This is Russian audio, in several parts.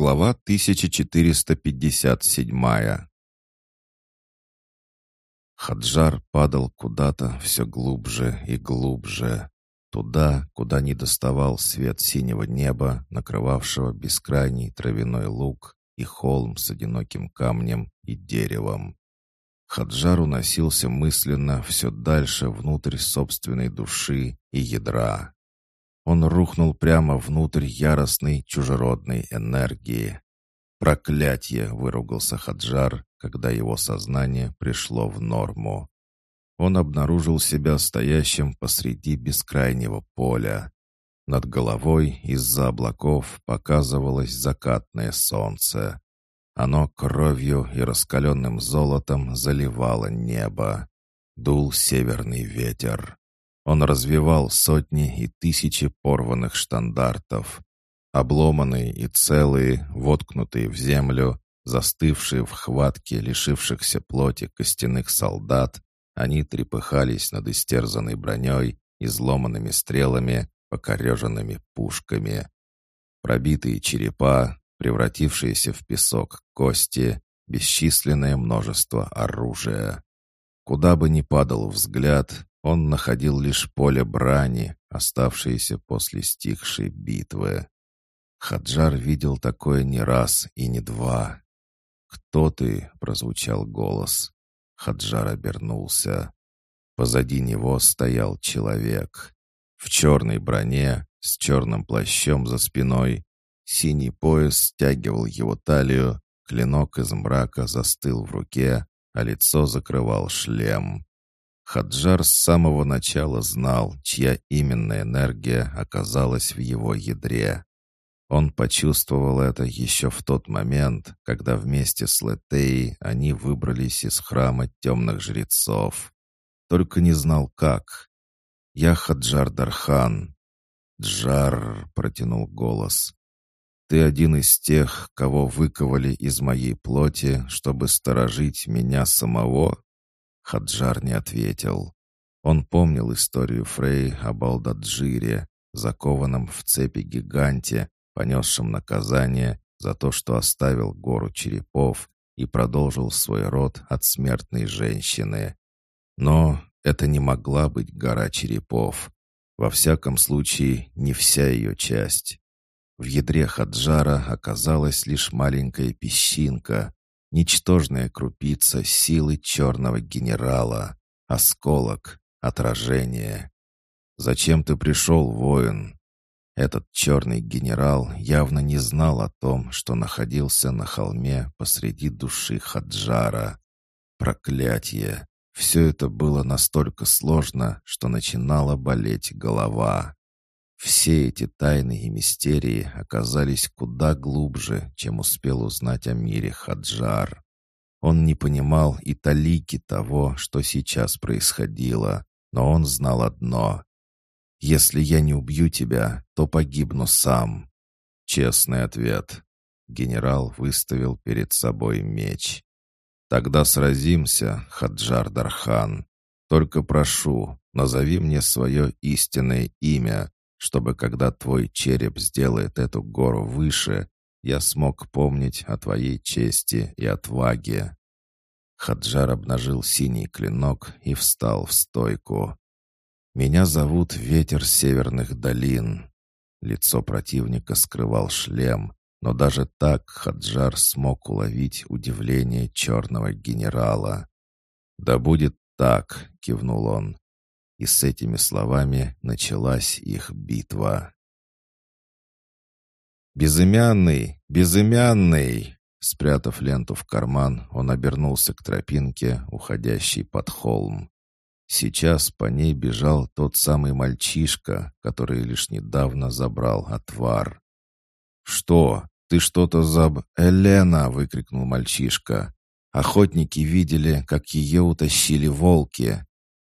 Глава 1457 Хаджар падал куда-то все глубже и глубже, туда, куда не доставал свет синего неба, накрывавшего бескрайний травяной луг и холм с одиноким камнем и деревом. Хаджар уносился мысленно все дальше внутрь собственной души и ядра. Он рухнул прямо внутрь яростной чужеродной энергии. «Проклятье!» — выругался Хаджар, когда его сознание пришло в норму. Он обнаружил себя стоящим посреди бескрайнего поля. Над головой из-за облаков показывалось закатное солнце. Оно кровью и раскаленным золотом заливало небо. Дул северный ветер. Он развивал сотни и тысячи порванных штандартов. Обломанные и целые, воткнутые в землю, застывшие в хватке лишившихся плоти костяных солдат, они трепыхались над истерзанной броней, изломанными стрелами, покореженными пушками. Пробитые черепа, превратившиеся в песок кости, бесчисленное множество оружия. Куда бы ни падал взгляд, он находил лишь поле брани, оставшееся после стихшей битвы. Хаджар видел такое не раз и не два. «Кто ты?» — прозвучал голос. Хаджар обернулся. Позади него стоял человек. В черной броне, с черным плащом за спиной. Синий пояс стягивал его талию, клинок из мрака застыл в руке, а лицо закрывал шлем. Хаджар с самого начала знал, чья именно энергия оказалась в его ядре. Он почувствовал это еще в тот момент, когда вместе с Летеей они выбрались из храма темных жрецов. Только не знал, как. «Я Хаджар Дархан». «Джар», — протянул голос. «Ты один из тех, кого выковали из моей плоти, чтобы сторожить меня самого?» Хаджар не ответил. Он помнил историю Фрей о Балдаджире, закованном в цепи гиганте, понесшем наказание за то, что оставил гору черепов и продолжил свой род от смертной женщины. Но это не могла быть гора черепов. Во всяком случае, не вся ее часть. В ядре Хаджара оказалась лишь маленькая песчинка, Ничтожная крупица силы черного генерала. Осколок. Отражение. «Зачем ты пришел, воин?» Этот черный генерал явно не знал о том, что находился на холме посреди души Хаджара. Проклятие! Все это было настолько сложно, что начинала болеть голова. Все эти тайны и мистерии оказались куда глубже, чем успел узнать о мире Хаджар. Он не понимал и талики того, что сейчас происходило, но он знал одно. «Если я не убью тебя, то погибну сам». Честный ответ. Генерал выставил перед собой меч. «Тогда сразимся, Хаджар Дархан. Только прошу, назови мне свое истинное имя, чтобы когда твой череп сделает эту гору выше, я смог помнить о твоей чести и отваге». Хаджар обнажил синий клинок и встал в стойку. «Меня зовут Ветер Северных долин». Лицо противника скрывал шлем, но даже так Хаджар смог уловить удивление черного генерала. «Да будет так», — кивнул он. И с этими словами началась их битва. «Безымянный! Безымянный!» Спрятав ленту в карман, он обернулся к тропинке, уходящей под холм. Сейчас по ней бежал тот самый мальчишка, который лишь недавно забрал отвар. «Что? Ты что-то заб...» «Элена!» — выкрикнул мальчишка. Охотники видели, как ее утащили волки.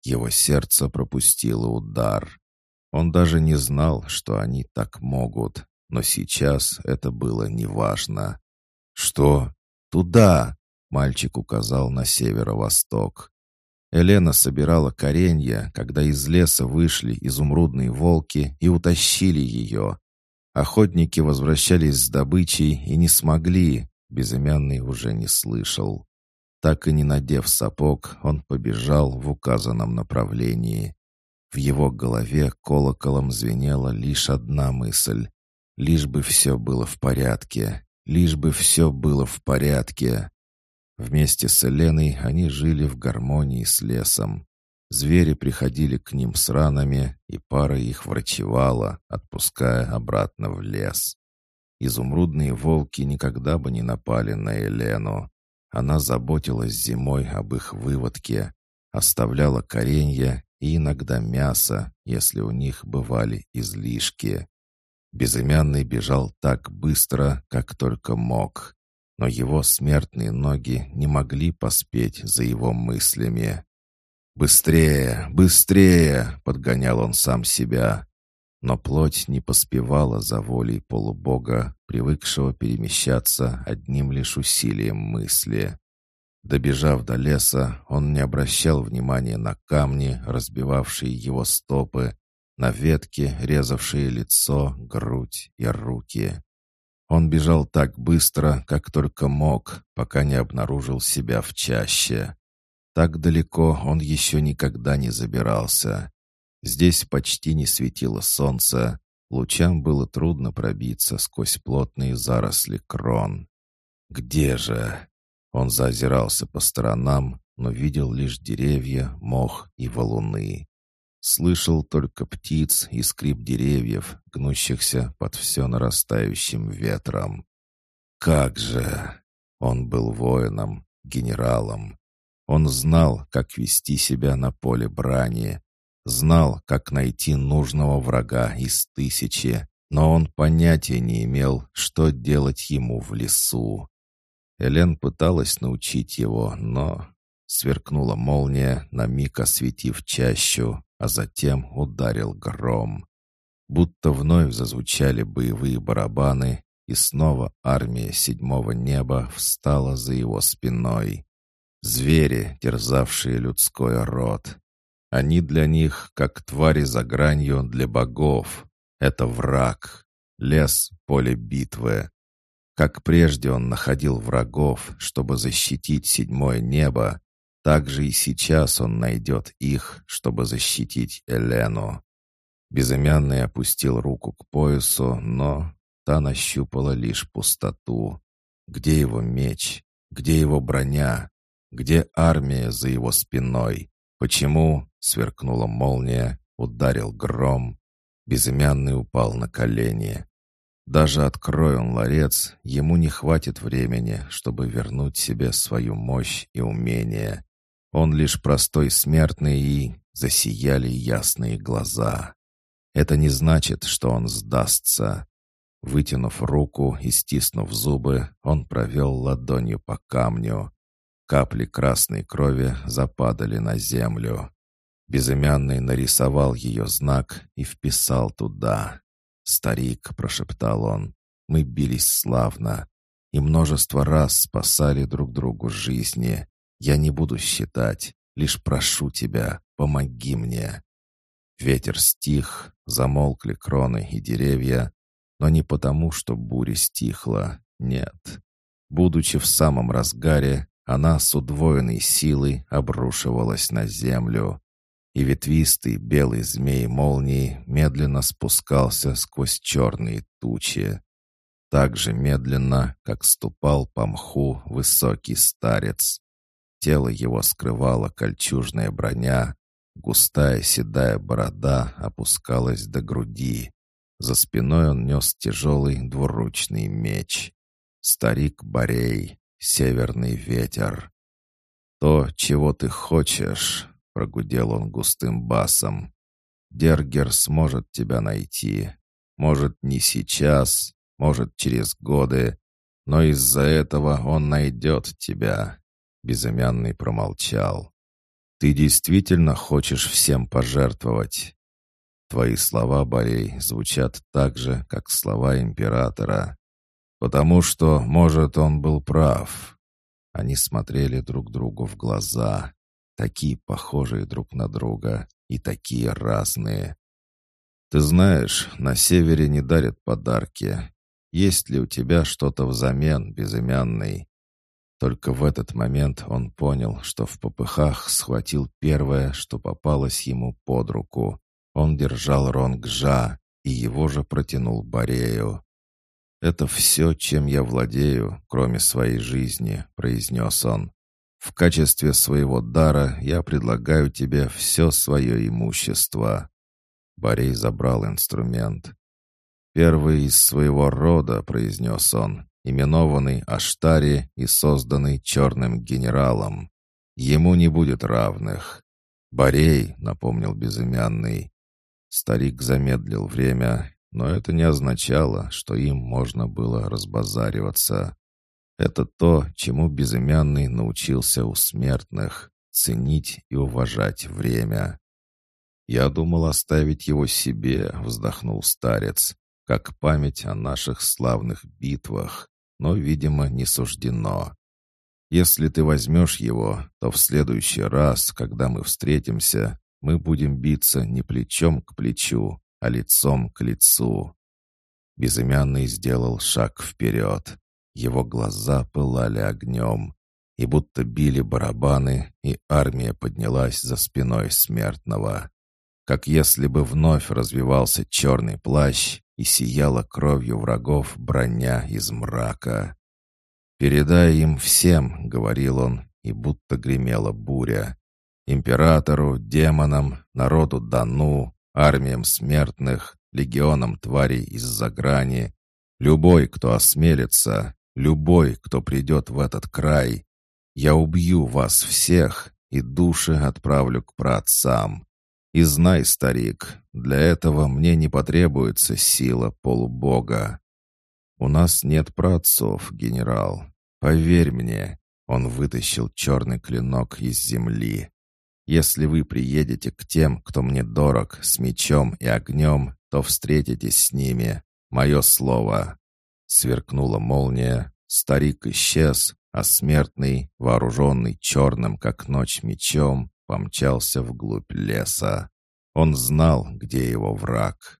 Его сердце пропустило удар. Он даже не знал, что они так могут, но сейчас это было неважно. «Что? Туда!» — мальчик указал на северо-восток. Елена собирала коренья, когда из леса вышли изумрудные волки и утащили ее. Охотники возвращались с добычей и не смогли, безымянный уже не слышал. Так и не надев сапог, он побежал в указанном направлении. В его голове колоколом звенела лишь одна мысль. Лишь бы все было в порядке. Лишь бы все было в порядке. Вместе с Еленой они жили в гармонии с лесом. Звери приходили к ним с ранами, и пара их врачевала, отпуская обратно в лес. Изумрудные волки никогда бы не напали на Елену. Она заботилась зимой об их выводке, оставляла коренья и иногда мясо, если у них бывали излишки. Безымянный бежал так быстро, как только мог, но его смертные ноги не могли поспеть за его мыслями. «Быстрее! Быстрее!» — подгонял он сам себя. Но плоть не поспевала за волей полубога, привыкшего перемещаться одним лишь усилием мысли. Добежав до леса, он не обращал внимания на камни, разбивавшие его стопы, на ветки, резавшие лицо, грудь и руки. Он бежал так быстро, как только мог, пока не обнаружил себя в чаще. Так далеко он еще никогда не забирался. Здесь почти не светило солнце, лучам было трудно пробиться сквозь плотные заросли крон. «Где же?» Он заозирался по сторонам, но видел лишь деревья, мох и валуны. Слышал только птиц и скрип деревьев, гнущихся под все нарастающим ветром. Как же! Он был воином, генералом, он знал, как вести себя на поле брани, знал, как найти нужного врага из тысячи, но он понятия не имел, что делать ему в лесу. Элен пыталась научить его, но... Сверкнула молния, на миг осветив чащу, а затем ударил гром. Будто вновь зазвучали боевые барабаны, и снова армия седьмого неба встала за его спиной. Звери, терзавшие людской род. Они для них, как твари за гранью для богов. Это враг. Лес — поле битвы. Как прежде он находил врагов, чтобы защитить седьмое небо, так же и сейчас он найдет их, чтобы защитить Элену. Безымянный опустил руку к поясу, но та нащупала лишь пустоту. Где его меч? Где его броня? Где армия за его спиной? Почему?» — сверкнула молния, ударил гром. Безымянный упал на колени. Даже открой он ларец, ему не хватит времени, чтобы вернуть себе свою мощь и умение. Он лишь простой смертный и засияли ясные глаза. Это не значит, что он сдастся. Вытянув руку и стиснув зубы, он провел ладонью по камню. Капли красной крови западали на землю. Безымянный нарисовал ее знак и вписал туда. «Старик», — прошептал он, — «мы бились славно и множество раз спасали друг другу жизни. Я не буду считать, лишь прошу тебя, помоги мне». Ветер стих, замолкли кроны и деревья, но не потому, что буря стихла, нет. Будучи в самом разгаре, она с удвоенной силой обрушивалась на землю, и ветвистый белый змей молнии медленно спускался сквозь черные тучи. Так же медленно, как ступал по мху высокий старец. Тело его скрывала кольчужная броня, густая седая борода опускалась до груди. За спиной он нес тяжелый двуручный меч. Старик Борей, северный ветер. «То, чего ты хочешь», — прогудел он густым басом. «Дергер сможет тебя найти. Может, не сейчас, может, через годы, но из-за этого он найдет тебя». Безымянный промолчал. «Ты действительно хочешь всем пожертвовать?» Твои слова, Борей, звучат так же, как слова императора. Потому что, может, он был прав. Они смотрели друг другу в глаза, такие похожие друг на друга и такие разные. «Ты знаешь, на севере не дарят подарки. Есть ли у тебя что-то взамен, безымянный?» Только в этот момент он понял, что в попыхах схватил первое, что попалось ему под руку. Он держал Ронгжа, и его же протянул Борею. «Это все, чем я владею, кроме своей жизни», — произнес он. «В качестве своего дара я предлагаю тебе все свое имущество». Борей забрал инструмент. «Первый из своего рода», — произнес он, именованный Аштари и созданный черным генералом. Ему не будет равных. «Борей», — напомнил безымянный. Старик замедлил время, но это не означало, что им можно было разбазариваться. Это то, чему безымянный научился у смертных — ценить и уважать время. «Я думал оставить его себе», — вздохнул старец, «как память о наших славных битвах, но, видимо, не суждено. Если ты возьмешь его, то в следующий раз, когда мы встретимся, мы будем биться не плечом к плечу, а лицом к лицу». Безымянный сделал шаг вперед. Его глаза пылали огнем, и будто били барабаны, и армия поднялась за спиной смертного. Как если бы вновь развивался черный плащ и сияла кровью врагов броня из мрака. «Передай им всем», — говорил он, и будто гремела буря. «Императору, демонам, народу Дану, армиям смертных, легионам тварей из-за грани, любой, кто осмелится, любой, кто придет в этот край. Я убью вас всех и души отправлю к праотцам. И знай, старик, для этого мне не потребуется сила полубога. У нас нет праотцов, генерал. Поверь мне, он вытащил черный клинок из земли. Если вы приедете к тем, кто мне дорог, с мечом и огнем, то встретитесь с ними. Мое слово». Сверкнула молния, старик исчез, а смертный, вооруженный черным, как ночь, мечом, помчался вглубь леса. Он знал, где его враг.